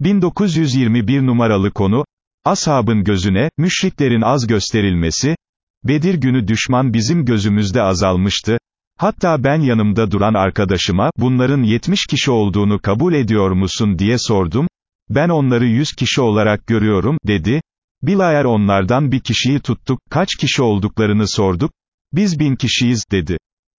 1921 numaralı konu, Ashabın gözüne, müşriklerin az gösterilmesi, Bedir günü düşman bizim gözümüzde azalmıştı, hatta ben yanımda duran arkadaşıma, bunların 70 kişi olduğunu kabul ediyor musun diye sordum, ben onları 100 kişi olarak görüyorum, dedi, Bilayer onlardan bir kişiyi tuttuk, kaç kişi olduklarını sorduk, biz bin kişiyiz, dedi.